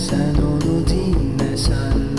sen onu dinlesen.